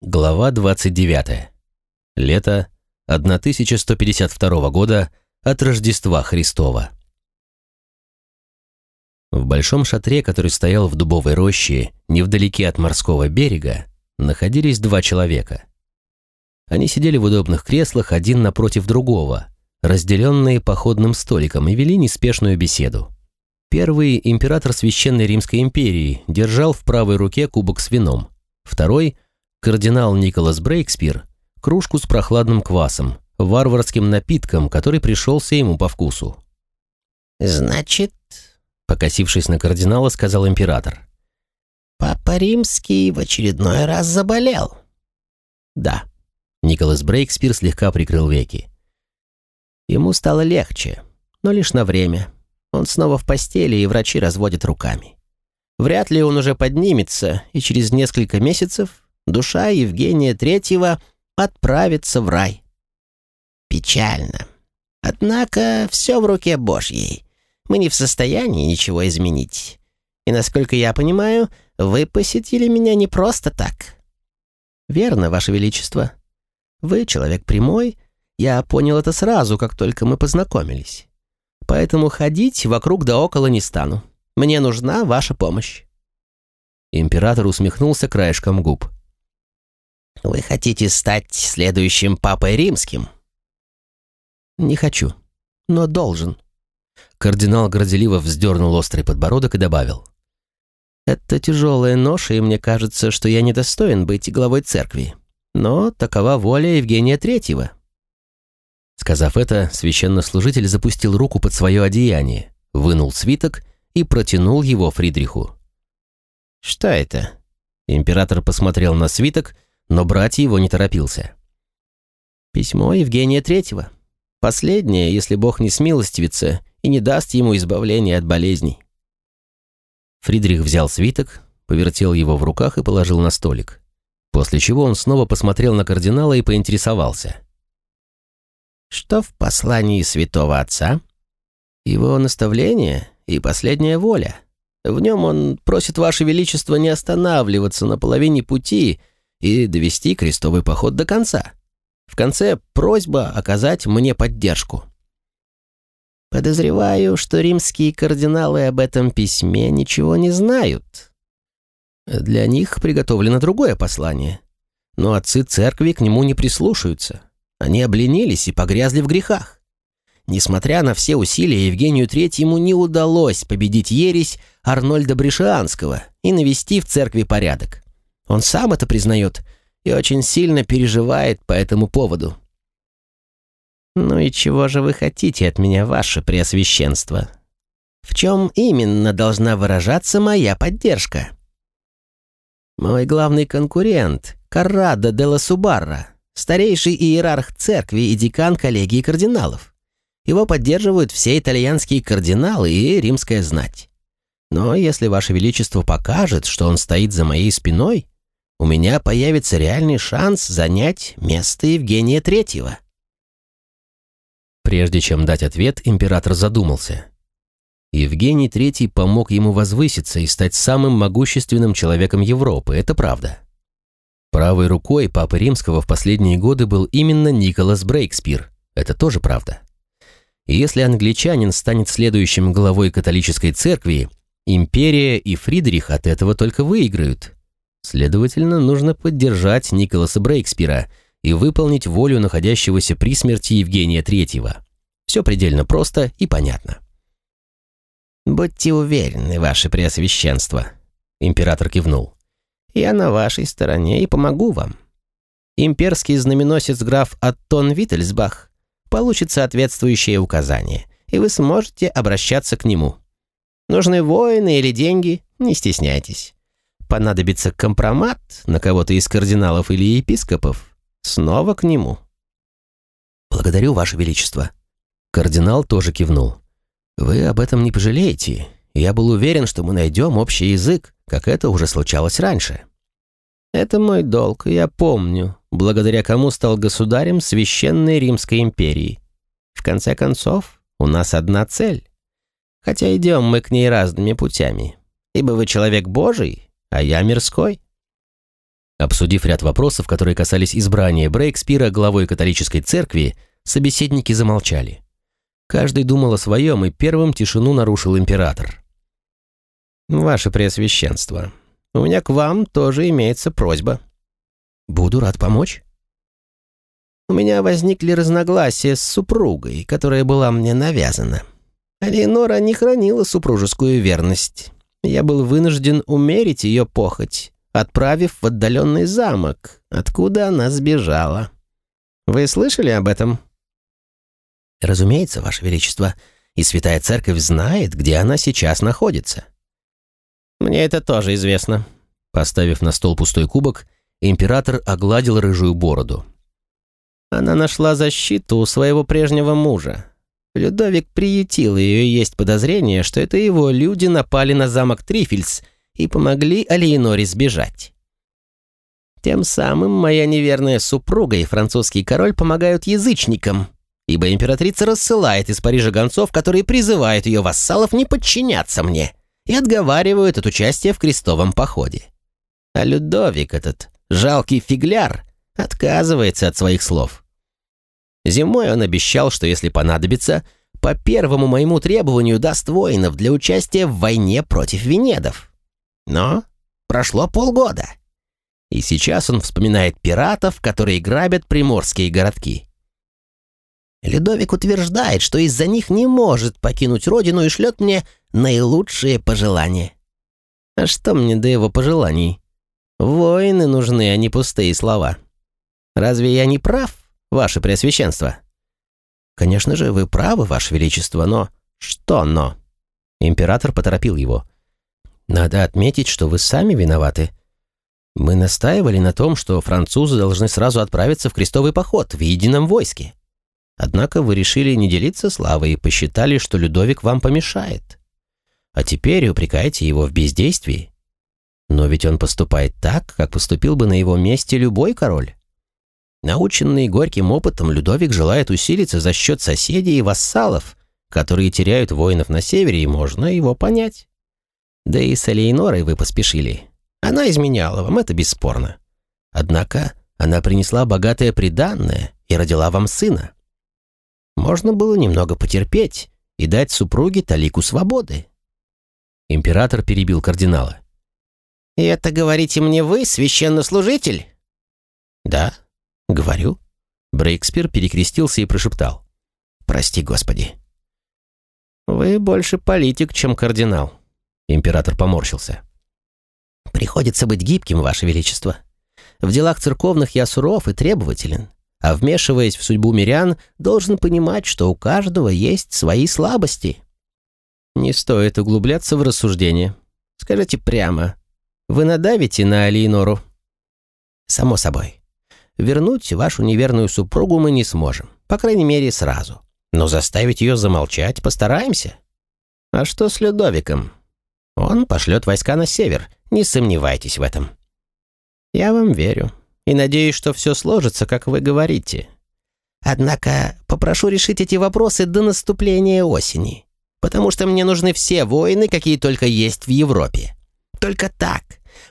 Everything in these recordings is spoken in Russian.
Глава 29. Лето 1152 года от Рождества Христова. В большом шатре, который стоял в дубовой роще, невдалеке от морского берега, находились два человека. Они сидели в удобных креслах один напротив другого, разделенные походным столиком, и вели неспешную беседу. Первый император Священной Римской империи держал в правой руке кубок с вином, второй – кардинал Николас Брейкспир кружку с прохладным квасом, варварским напитком, который пришелся ему по вкусу. «Значит...» — покосившись на кардинала, сказал император. «Папа Римский в очередной раз заболел». «Да». Николас Брейкспир слегка прикрыл веки. Ему стало легче, но лишь на время. Он снова в постели, и врачи разводят руками. Вряд ли он уже поднимется, и через несколько месяцев душа Евгения Третьего отправится в рай. Печально. Однако все в руке Божьей. Мы не в состоянии ничего изменить. И, насколько я понимаю, вы посетили меня не просто так. Верно, Ваше Величество. Вы человек прямой. Я понял это сразу, как только мы познакомились. Поэтому ходить вокруг да около не стану. Мне нужна ваша помощь. Император усмехнулся краешком губ. Вы хотите стать следующим папой римским? Не хочу, но должен. Кардинал горделиво вздернул острый подбородок и добавил. Это тяжелая ноша, и мне кажется, что я недостоин быть главой церкви. Но такова воля Евгения Третьего. Сказав это, священнослужитель запустил руку под свое одеяние, вынул свиток и протянул его Фридриху. «Что это?» Император посмотрел на свиток но брать его не торопился. Письмо Евгения Третьего. Последнее, если Бог не смилостивится и не даст ему избавления от болезней. Фридрих взял свиток, повертел его в руках и положил на столик, после чего он снова посмотрел на кардинала и поинтересовался. «Что в послании святого отца?» «Его наставление и последняя воля. В нем он просит Ваше Величество не останавливаться на половине пути и довести крестовый поход до конца. В конце просьба оказать мне поддержку. Подозреваю, что римские кардиналы об этом письме ничего не знают. Для них приготовлено другое послание. Но отцы церкви к нему не прислушаются. Они обленились и погрязли в грехах. Несмотря на все усилия, Евгению Третьему не удалось победить ересь Арнольда Брешианского и навести в церкви порядок. Он сам это признает и очень сильно переживает по этому поводу. «Ну и чего же вы хотите от меня, ваше преосвященство? В чем именно должна выражаться моя поддержка?» «Мой главный конкурент, Каррадо де ла Субарра, старейший иерарх церкви и декан коллегии кардиналов. Его поддерживают все итальянские кардиналы и римская знать. Но если Ваше Величество покажет, что он стоит за моей спиной, у меня появится реальный шанс занять место Евгения Третьего. Прежде чем дать ответ, император задумался. Евгений Третий помог ему возвыситься и стать самым могущественным человеком Европы, это правда. Правой рукой Папы Римского в последние годы был именно Николас Брейкспир, это тоже правда. И если англичанин станет следующим главой католической церкви, империя и Фридрих от этого только выиграют – Следовательно, нужно поддержать Николаса Брейкспира и выполнить волю находящегося при смерти Евгения Третьего. Все предельно просто и понятно. «Будьте уверены, ваше преосвященство», — император кивнул. «Я на вашей стороне и помогу вам. Имперский знаменосец граф Аттон Виттельсбах получит соответствующее указание, и вы сможете обращаться к нему. Нужны воины или деньги, не стесняйтесь понадобится компромат на кого-то из кардиналов или епископов, снова к нему. «Благодарю, Ваше Величество». Кардинал тоже кивнул. «Вы об этом не пожалеете. Я был уверен, что мы найдем общий язык, как это уже случалось раньше». «Это мой долг, я помню, благодаря кому стал государем Священной Римской империи. В конце концов, у нас одна цель. Хотя идем мы к ней разными путями. Ибо вы человек Божий, а я мирской. Обсудив ряд вопросов, которые касались избрания Брейкспира главой католической церкви, собеседники замолчали. Каждый думал о своем, и первым тишину нарушил император. «Ваше Преосвященство, у меня к вам тоже имеется просьба». «Буду рад помочь». «У меня возникли разногласия с супругой, которая была мне навязана. Алиенора не хранила супружескую верность. Я был вынужден умерить ее похоть, отправив в отдаленный замок, откуда она сбежала. Вы слышали об этом?» «Разумеется, Ваше Величество, и Святая Церковь знает, где она сейчас находится». «Мне это тоже известно». Поставив на стол пустой кубок, император огладил рыжую бороду. Она нашла защиту у своего прежнего мужа. Людовик приютил ее, и есть подозрение, что это его люди напали на замок Трифельс и помогли Алиеноре сбежать. Тем самым моя неверная супруга и французский король помогают язычникам, ибо императрица рассылает из Парижа гонцов, которые призывают ее вассалов не подчиняться мне и отговаривают от участия в крестовом походе. А Людовик этот, жалкий фигляр, отказывается от своих слов. Зимой он обещал, что если понадобится, по первому моему требованию даст воинов для участия в войне против венедов. Но прошло полгода. И сейчас он вспоминает пиратов, которые грабят приморские городки. Ледовик утверждает, что из-за них не может покинуть родину и шлет мне наилучшие пожелания. А что мне до его пожеланий? Воины нужны, а не пустые слова. Разве я не прав, ваше преосвященство? Конечно же, вы правы, ваше величество, но... Что но? Император поторопил его. Надо отметить, что вы сами виноваты. Мы настаивали на том, что французы должны сразу отправиться в крестовый поход в едином войске. Однако вы решили не делиться славой и посчитали, что Людовик вам помешает. А теперь упрекаете его в бездействии. Но ведь он поступает так, как поступил бы на его месте любой король. Наученный горьким опытом, Людовик желает усилиться за счет соседей и вассалов, которые теряют воинов на севере, и можно его понять. Да и с Алейнорой вы поспешили. Она изменяла вам, это бесспорно. Однако она принесла богатое приданное и родила вам сына. Можно было немного потерпеть и дать супруге талику свободы. Император перебил кардинала. «И это говорите мне вы, священнослужитель?» «Да, говорю». Брейкспир перекрестился и прошептал. «Прости, Господи». «Вы больше политик, чем кардинал», — император поморщился. «Приходится быть гибким, Ваше Величество. В делах церковных я суров и требователен а вмешиваясь в судьбу мирян, должен понимать, что у каждого есть свои слабости. Не стоит углубляться в рассуждение. Скажите прямо, вы надавите на Алиенору? Само собой. Вернуть вашу неверную супругу мы не сможем, по крайней мере, сразу. Но заставить ее замолчать постараемся. А что с Людовиком? Он пошлет войска на север, не сомневайтесь в этом. Я вам верю и надеюсь, что все сложится, как вы говорите. Однако попрошу решить эти вопросы до наступления осени, потому что мне нужны все воины, какие только есть в Европе. Только так,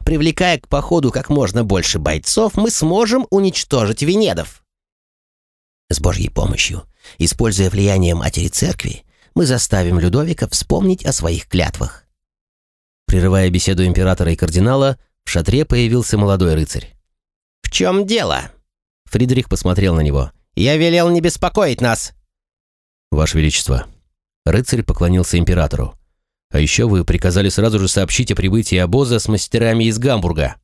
привлекая к походу как можно больше бойцов, мы сможем уничтожить венедов. С Божьей помощью, используя влияние Матери Церкви, мы заставим Людовика вспомнить о своих клятвах. Прерывая беседу императора и кардинала, в шатре появился молодой рыцарь. «В чем дело?» Фридрих посмотрел на него. «Я велел не беспокоить нас!» «Ваше Величество!» Рыцарь поклонился императору. «А еще вы приказали сразу же сообщить о прибытии обоза с мастерами из Гамбурга».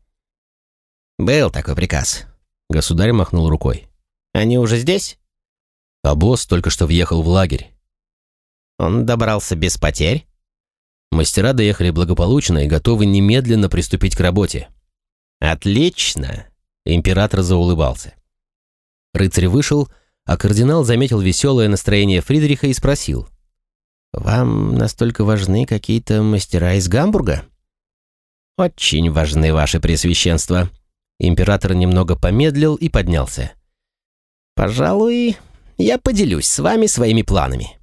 «Был такой приказ», — государь махнул рукой. «Они уже здесь?» Обоз только что въехал в лагерь. «Он добрался без потерь?» Мастера доехали благополучно и готовы немедленно приступить к работе. «Отлично!» Император заулыбался. Рыцарь вышел, а кардинал заметил веселое настроение Фридриха и спросил. «Вам настолько важны какие-то мастера из Гамбурга?» «Очень важны, ваше пресвященство». Император немного помедлил и поднялся. «Пожалуй, я поделюсь с вами своими планами».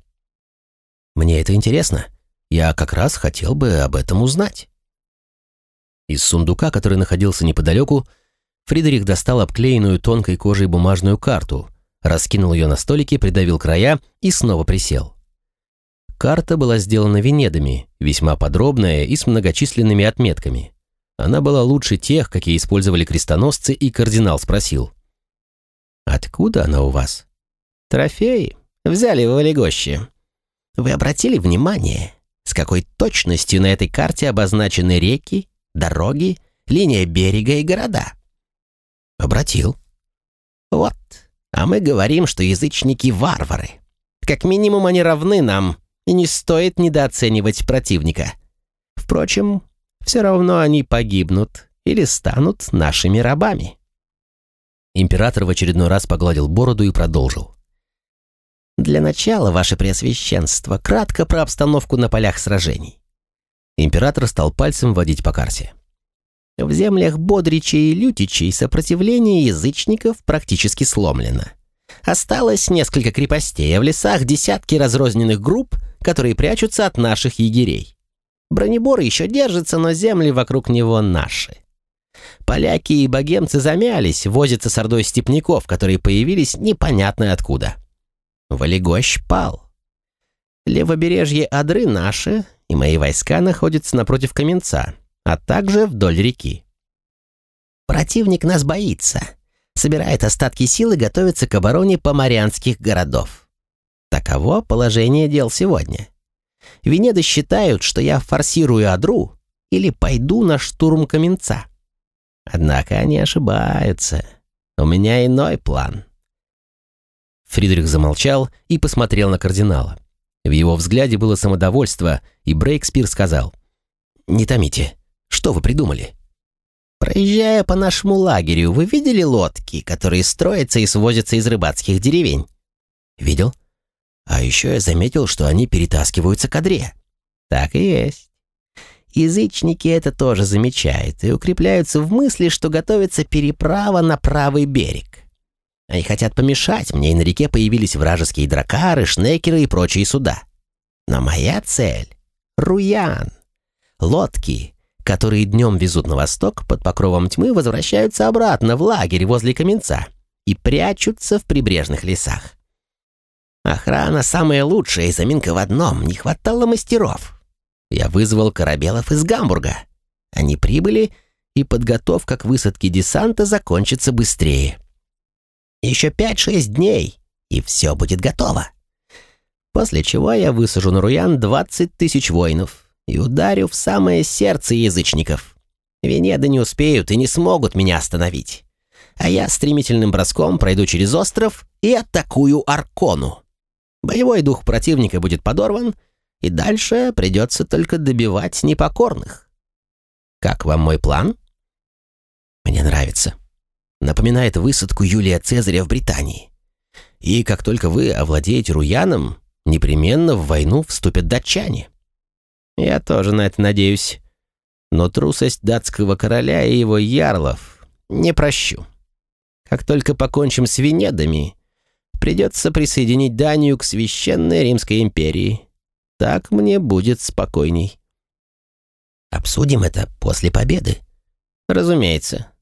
«Мне это интересно. Я как раз хотел бы об этом узнать». Из сундука, который находился неподалеку, Фридрих достал обклеенную тонкой кожей бумажную карту, раскинул ее на столике, придавил края и снова присел. Карта была сделана венедами, весьма подробная и с многочисленными отметками. Она была лучше тех, какие использовали крестоносцы, и кардинал спросил. «Откуда она у вас?» «Трофеи. Взяли в Олегоще. Вы обратили внимание, с какой точностью на этой карте обозначены реки, дороги, линия берега и города?» «Обратил». «Вот. А мы говорим, что язычники — варвары. Как минимум они равны нам, и не стоит недооценивать противника. Впрочем, все равно они погибнут или станут нашими рабами». Император в очередной раз погладил бороду и продолжил. «Для начала, ваше преосвященство, кратко про обстановку на полях сражений». Император стал пальцем водить по карте. В землях Бодричей и Лютичей сопротивление язычников практически сломлено. Осталось несколько крепостей, а в лесах десятки разрозненных групп, которые прячутся от наших егерей. Бронебор еще держится, но земли вокруг него наши. Поляки и богемцы замялись, возятся с ордой степняков, которые появились непонятно откуда. Валегощ пал. Левобережье Адры наше, и мои войска находятся напротив Каменца, а также вдоль реки. Противник нас боится, собирает остатки сил и готовится к обороне поморянских городов. Таково положение дел сегодня. Венеды считают, что я форсирую Адру или пойду на штурм Каменца. Однако они ошибаются. У меня иной план. Фридрих замолчал и посмотрел на кардинала. В его взгляде было самодовольство, и Брейкспир сказал, «Не томите, что вы придумали?» «Проезжая по нашему лагерю, вы видели лодки, которые строятся и свозятся из рыбацких деревень?» «Видел. А еще я заметил, что они перетаскиваются к Адре». «Так и есть. Язычники это тоже замечают и укрепляются в мысли, что готовится переправа на правый берег. Они хотят помешать мне, и на реке появились вражеские дракары, шнекеры и прочие суда. Но моя цель — Руян. Лодки, которые днем везут на восток, под покровом тьмы возвращаются обратно в лагерь возле Каменца и прячутся в прибрежных лесах. Охрана самая лучшая, и заминка в одном — не хватало мастеров. Я вызвал корабелов из Гамбурга. Они прибыли, и подготовка к высадке десанта закончится быстрее. Еще пять-шесть дней, и все будет готово. После чего я высажу на Руян двадцать тысяч воинов и ударю в самое сердце язычников. Венеды не успеют и не смогут меня остановить. А я стремительным броском пройду через остров и атакую Аркону. Боевой дух противника будет подорван — и дальше придется только добивать непокорных. Как вам мой план? Мне нравится. Напоминает высадку Юлия Цезаря в Британии. И как только вы овладеете Руяном, непременно в войну вступят датчане. Я тоже на это надеюсь. Но трусость датского короля и его ярлов не прощу. Как только покончим с Венедами, придется присоединить Данию к Священной Римской империи. Так мне будет спокойней. Обсудим это после победы. Разумеется.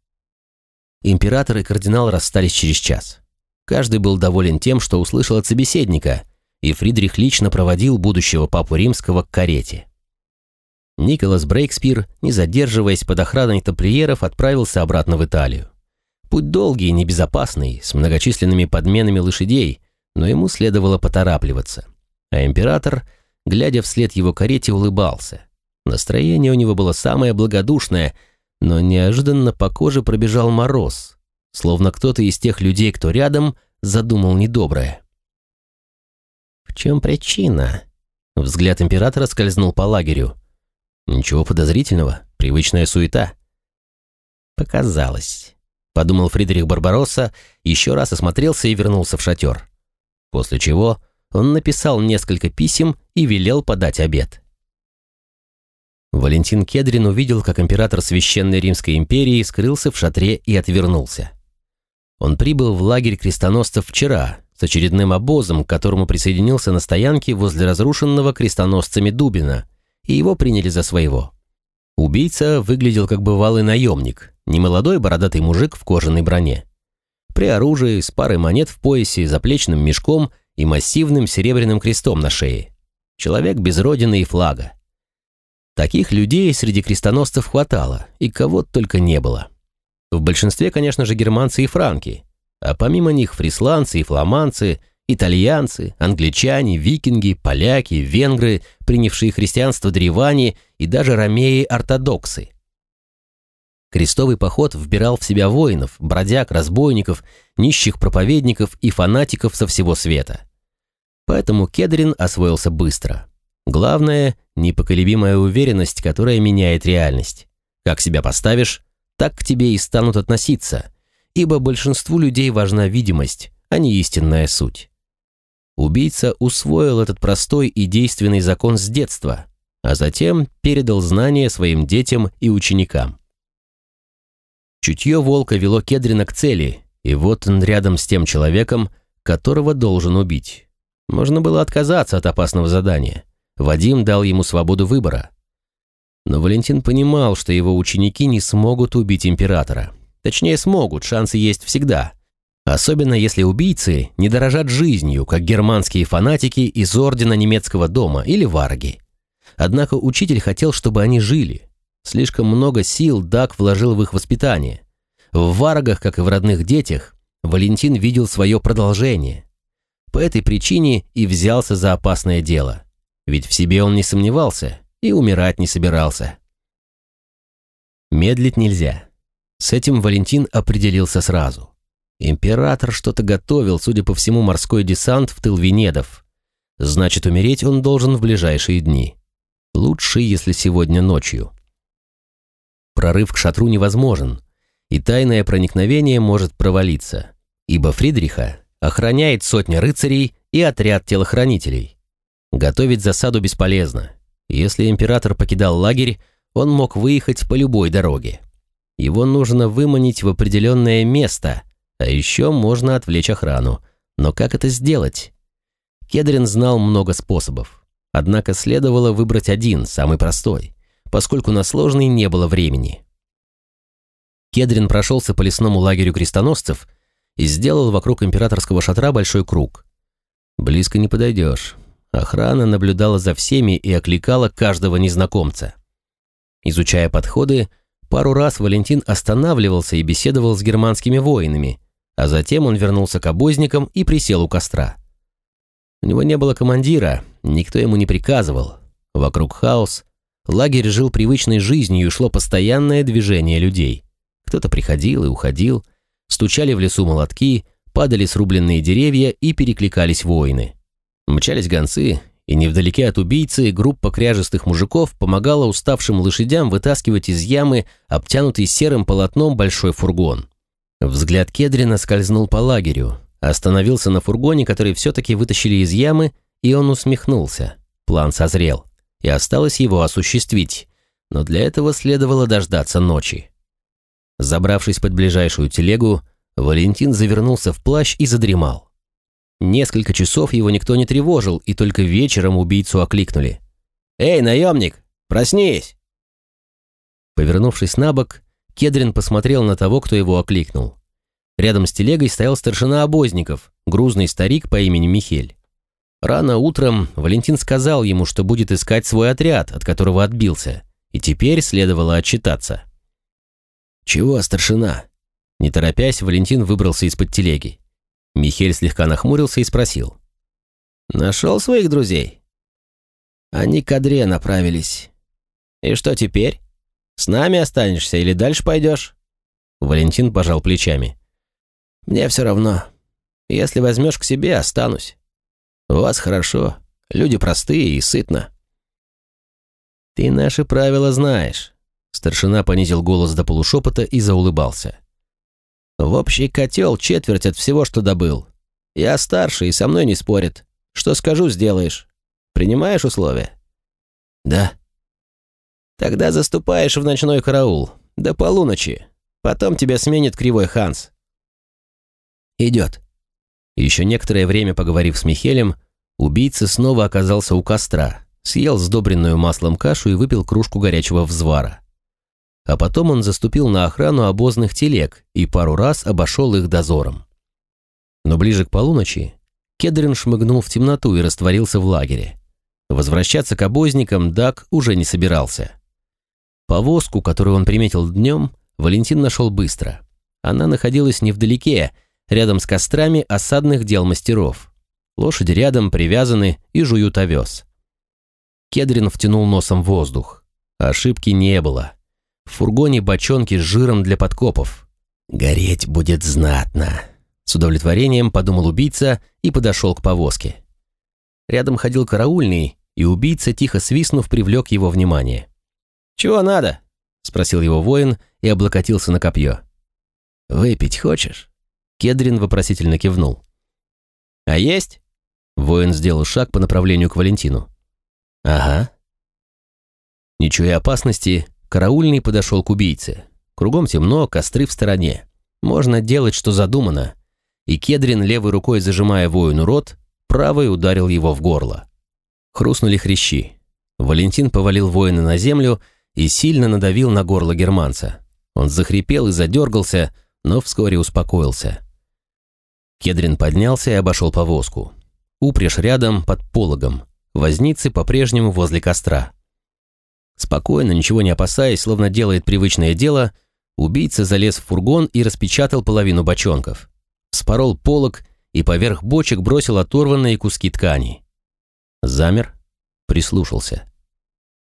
Император и кардинал расстались через час. Каждый был доволен тем, что услышал от собеседника, и Фридрих лично проводил будущего папу римского к карете. Николас Брейкспир, не задерживаясь под охраной тамплиеров, отправился обратно в Италию. Путь долгий и небезопасный, с многочисленными подменами лошадей, но ему следовало поторапливаться. А император глядя вслед его карете, улыбался. Настроение у него было самое благодушное, но неожиданно по коже пробежал мороз, словно кто-то из тех людей, кто рядом, задумал недоброе. «В чем причина?» Взгляд императора скользнул по лагерю. «Ничего подозрительного, привычная суета». «Показалось», — подумал Фридрих Барбаросса, еще раз осмотрелся и вернулся в шатер. После чего он написал несколько писем и велел подать обед. Валентин Кедрин увидел, как император Священной Римской империи скрылся в шатре и отвернулся. Он прибыл в лагерь крестоносцев вчера с очередным обозом, к которому присоединился на стоянке возле разрушенного крестоносцами Дубина, и его приняли за своего. Убийца выглядел как бывалый наемник, немолодой бородатый мужик в кожаной броне. При оружии, с парой монет в поясе, заплечным мешком и массивным серебряным крестом на шее. Человек без родины и флага. Таких людей среди крестоносцев хватало, и кого только не было. В большинстве, конечно же, германцы и франки, а помимо них фрисландцы и фламандцы, итальянцы, англичане, викинги, поляки, венгры, принявшие христианство древане и даже ромеи-ортодоксы. Крестовый поход вбирал в себя воинов, бродяг, разбойников, нищих проповедников и фанатиков со всего света. Поэтому Кедрин освоился быстро. Главное – непоколебимая уверенность, которая меняет реальность. Как себя поставишь, так к тебе и станут относиться, ибо большинству людей важна видимость, а не истинная суть. Убийца усвоил этот простой и действенный закон с детства, а затем передал знания своим детям и ученикам. Чутье волка вело Кедрина к цели, и вот он рядом с тем человеком, которого должен убить. Можно было отказаться от опасного задания. Вадим дал ему свободу выбора. Но Валентин понимал, что его ученики не смогут убить императора. Точнее, смогут, шансы есть всегда. Особенно если убийцы не дорожат жизнью, как германские фанатики из Ордена Немецкого дома или варги. Однако учитель хотел, чтобы они жили. Слишком много сил Дак вложил в их воспитание. В варгах, как и в родных детях, Валентин видел свое продолжение. По этой причине и взялся за опасное дело. Ведь в себе он не сомневался и умирать не собирался. Медлить нельзя. С этим Валентин определился сразу. Император что-то готовил, судя по всему, морской десант в тыл Венедов. Значит, умереть он должен в ближайшие дни. Лучше, если сегодня ночью. Прорыв к шатру невозможен, и тайное проникновение может провалиться, ибо Фридриха охраняет сотня рыцарей и отряд телохранителей. Готовить засаду бесполезно. Если император покидал лагерь, он мог выехать по любой дороге. Его нужно выманить в определенное место, а еще можно отвлечь охрану. Но как это сделать? Кедрин знал много способов. Однако следовало выбрать один, самый простой, поскольку на сложный не было времени. Кедрин прошелся по лесному лагерю крестоносцев и сделал вокруг императорского шатра большой круг. Близко не подойдешь. Охрана наблюдала за всеми и окликала каждого незнакомца. Изучая подходы, пару раз Валентин останавливался и беседовал с германскими воинами, а затем он вернулся к обозникам и присел у костра. У него не было командира, никто ему не приказывал. Вокруг хаос, лагерь жил привычной жизнью и шло постоянное движение людей. Кто-то приходил и уходил, стучали в лесу молотки, падали срубленные деревья и перекликались воины. Мчались гонцы, и невдалеке от убийцы группа кряжестых мужиков помогала уставшим лошадям вытаскивать из ямы обтянутый серым полотном большой фургон. Взгляд Кедрина скользнул по лагерю, остановился на фургоне, который все-таки вытащили из ямы, и он усмехнулся. План созрел, и осталось его осуществить, но для этого следовало дождаться ночи. Забравшись под ближайшую телегу, Валентин завернулся в плащ и задремал. Несколько часов его никто не тревожил, и только вечером убийцу окликнули. «Эй, наемник, проснись!» Повернувшись на бок, Кедрин посмотрел на того, кто его окликнул. Рядом с телегой стоял старшина обозников, грузный старик по имени Михель. Рано утром Валентин сказал ему, что будет искать свой отряд, от которого отбился, и теперь следовало отчитаться. «Чего, старшина?» Не торопясь, Валентин выбрался из-под телеги. Михель слегка нахмурился и спросил. «Нашел своих друзей?» «Они к Адре направились». «И что теперь?» С нами останешься или дальше пойдешь?» Валентин пожал плечами. «Мне все равно. Если возьмешь к себе, останусь. У вас хорошо, люди простые и сытно». «Ты наши правила знаешь», — старшина понизил голос до полушепота и заулыбался. «В общий котел четверть от всего, что добыл. Я старше и со мной не спорят. Что скажу, сделаешь. Принимаешь условия?» «Да», Тогда заступаешь в ночной караул. До полуночи. Потом тебя сменит Кривой Ханс. Идет. Еще некоторое время поговорив с Михелем, убийца снова оказался у костра, съел сдобренную маслом кашу и выпил кружку горячего взвара. а потом он заступил на охрану обозных телег и пару раз обошел их дозором. Но ближе к полуночи Кедрин шмыгнул в темноту и растворился в лагере. Возвращаться к обозникам Дак уже не собирался. Повозку, которую он приметил днем, Валентин нашел быстро. Она находилась невдалеке, рядом с кострами осадных дел мастеров. Лошади рядом привязаны и жуют овес. Кедрин втянул носом воздух. Ошибки не было. В фургоне бочонки с жиром для подкопов. «Гореть будет знатно», — с удовлетворением подумал убийца и подошел к повозке. Рядом ходил караульный, и убийца, тихо свистнув, привлек его внимание. «Чего надо?» — спросил его воин и облокотился на копье. «Выпить хочешь?» Кедрин вопросительно кивнул. «А есть?» Воин сделал шаг по направлению к Валентину. «Ага». Не чуя опасности, караульный подошел к убийце. Кругом темно, костры в стороне. Можно делать, что задумано. И Кедрин, левой рукой зажимая воину рот, правой ударил его в горло. Хрустнули хрящи. Валентин повалил воина на землю и сильно надавил на горло германца. Он захрипел и задергался, но вскоре успокоился. Кедрин поднялся и обошел повозку. Упряжь рядом, под пологом. Возницы по-прежнему возле костра. Спокойно, ничего не опасаясь, словно делает привычное дело, убийца залез в фургон и распечатал половину бочонков. Спорол полог и поверх бочек бросил оторванные куски ткани. Замер, прислушался.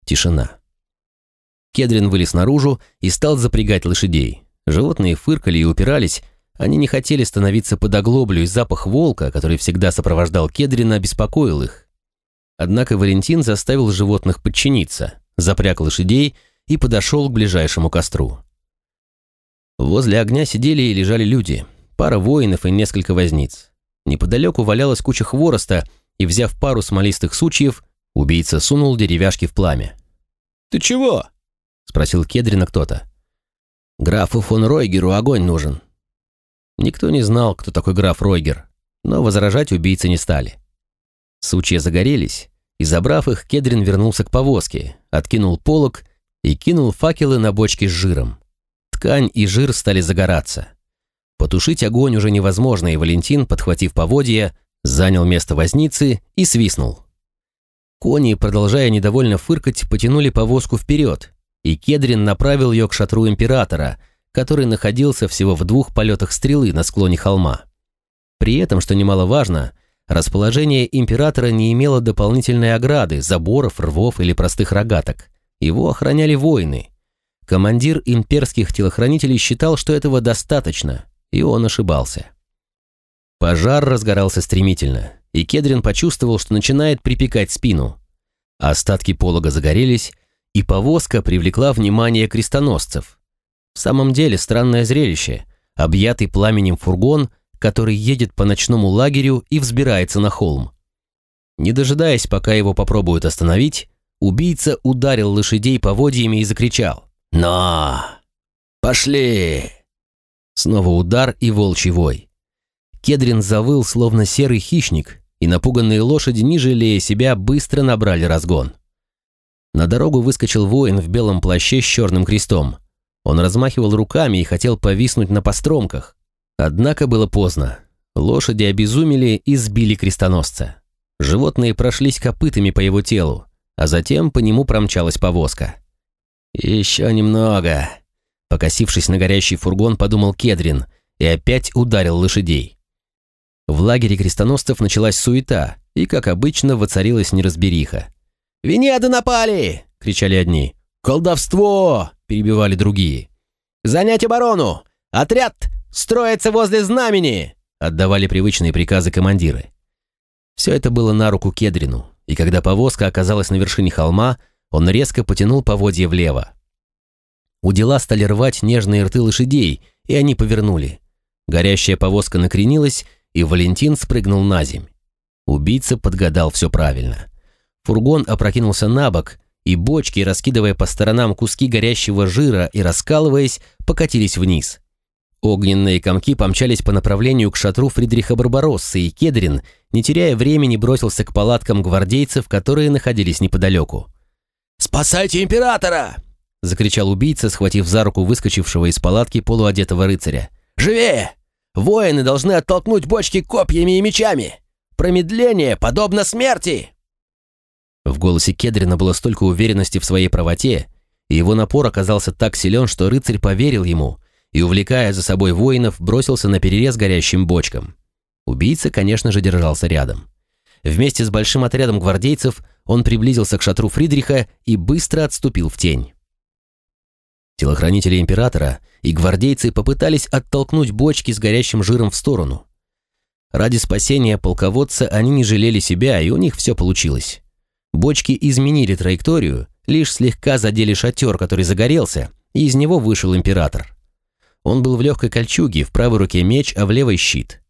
Тишина. Кедрин вылез наружу и стал запрягать лошадей. Животные фыркали и упирались, они не хотели становиться под оглоблю, и запах волка, который всегда сопровождал Кедрина, беспокоил их. Однако Валентин заставил животных подчиниться, запряг лошадей и подошел к ближайшему костру. Возле огня сидели и лежали люди, пара воинов и несколько возниц. Неподалеку валялась куча хвороста, и, взяв пару смолистых сучьев, убийца сунул деревяшки в пламя. «Ты чего?» — спросил Кедрина кто-то. «Графу фон Ройгеру огонь нужен», Никто не знал, кто такой граф Ройгер, но возражать убийцы не стали. Сучья загорелись, и, забрав их, Кедрин вернулся к повозке, откинул полог и кинул факелы на бочки с жиром. Ткань и жир стали загораться. Потушить огонь уже невозможно, и Валентин, подхватив поводья, занял место возницы и свистнул. Кони, продолжая недовольно фыркать, потянули повозку вперед, и Кедрин направил ее к шатру императора – который находился всего в двух полетах стрелы на склоне холма. При этом, что немаловажно, расположение императора не имело дополнительной ограды, заборов, рвов или простых рогаток. Его охраняли воины. Командир имперских телохранителей считал, что этого достаточно, и он ошибался. Пожар разгорался стремительно, и Кедрин почувствовал, что начинает припекать спину. Остатки полога загорелись, и повозка привлекла внимание крестоносцев, в самом деле странное зрелище. Объятый пламенем фургон, который едет по ночному лагерю и взбирается на холм. Не дожидаясь, пока его попробуют остановить, убийца ударил лошадей поводьями и закричал «Но! Пошли!» Снова удар и волчий вой. Кедрин завыл, словно серый хищник, и напуганные лошади, не жалея себя, быстро набрали разгон. На дорогу выскочил воин в белом плаще с черным крестом. Он размахивал руками и хотел повиснуть на постромках. Однако было поздно. Лошади обезумели и сбили крестоносца. Животные прошлись копытами по его телу, а затем по нему промчалась повозка. «Еще немного», — покосившись на горящий фургон, подумал Кедрин и опять ударил лошадей. В лагере крестоносцев началась суета, и, как обычно, воцарилась неразбериха. «Венеды напали!» — кричали одни. «Колдовство!» Перебивали другие. «Занять оборону! Отряд строится возле знамени!» отдавали привычные приказы командиры. Все это было на руку Кедрину, и когда повозка оказалась на вершине холма, он резко потянул поводье влево. У дела стали рвать нежные рты лошадей, и они повернули. Горящая повозка накренилась, и Валентин спрыгнул на земь. Убийца подгадал все правильно. Фургон опрокинулся на бок, и бочки, раскидывая по сторонам куски горящего жира и раскалываясь, покатились вниз. Огненные комки помчались по направлению к шатру Фридриха Барбароссы, и Кедрин, не теряя времени, бросился к палаткам гвардейцев, которые находились неподалеку. «Спасайте императора!» – закричал убийца, схватив за руку выскочившего из палатки полуодетого рыцаря. «Живее! Воины должны оттолкнуть бочки копьями и мечами! Промедление подобно смерти!» В голосе Кедрина было столько уверенности в своей правоте, и его напор оказался так силен, что рыцарь поверил ему и, увлекая за собой воинов, бросился на перерез горящим бочкам. Убийца, конечно же, держался рядом. Вместе с большим отрядом гвардейцев он приблизился к шатру Фридриха и быстро отступил в тень. Телохранители императора и гвардейцы попытались оттолкнуть бочки с горящим жиром в сторону. Ради спасения полководца они не жалели себя, и у них все получилось. Бочки изменили траекторию, лишь слегка задели шатер, который загорелся, и из него вышел император. Он был в легкой кольчуге, в правой руке меч, а в левой щит.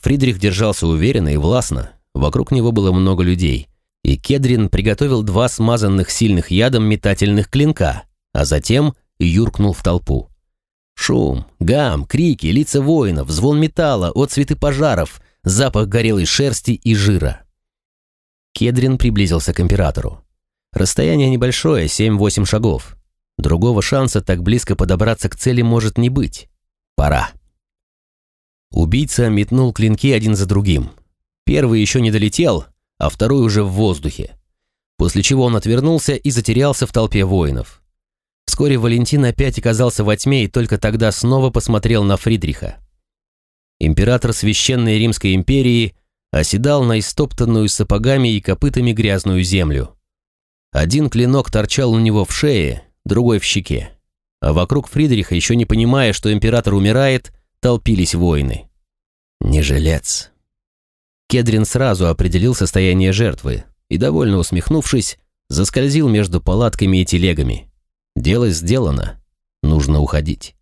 Фридрих держался уверенно и властно, вокруг него было много людей, и Кедрин приготовил два смазанных сильных ядом метательных клинка, а затем юркнул в толпу. Шум, гам, крики, лица воинов, звон металла, отцветы пожаров, запах горелой шерсти и жира. Кедрин приблизился к императору. Расстояние небольшое, 7-8 шагов. Другого шанса так близко подобраться к цели может не быть. Пора. Убийца метнул клинки один за другим. Первый еще не долетел, а второй уже в воздухе. После чего он отвернулся и затерялся в толпе воинов. Вскоре Валентин опять оказался во тьме и только тогда снова посмотрел на Фридриха. Император Священной Римской империи оседал на истоптанную сапогами и копытами грязную землю. Один клинок торчал у него в шее, другой в щеке. А вокруг Фридриха, еще не понимая, что император умирает, толпились воины. Не жилец. Кедрин сразу определил состояние жертвы и, довольно усмехнувшись, заскользил между палатками и телегами. Дело сделано. Нужно уходить.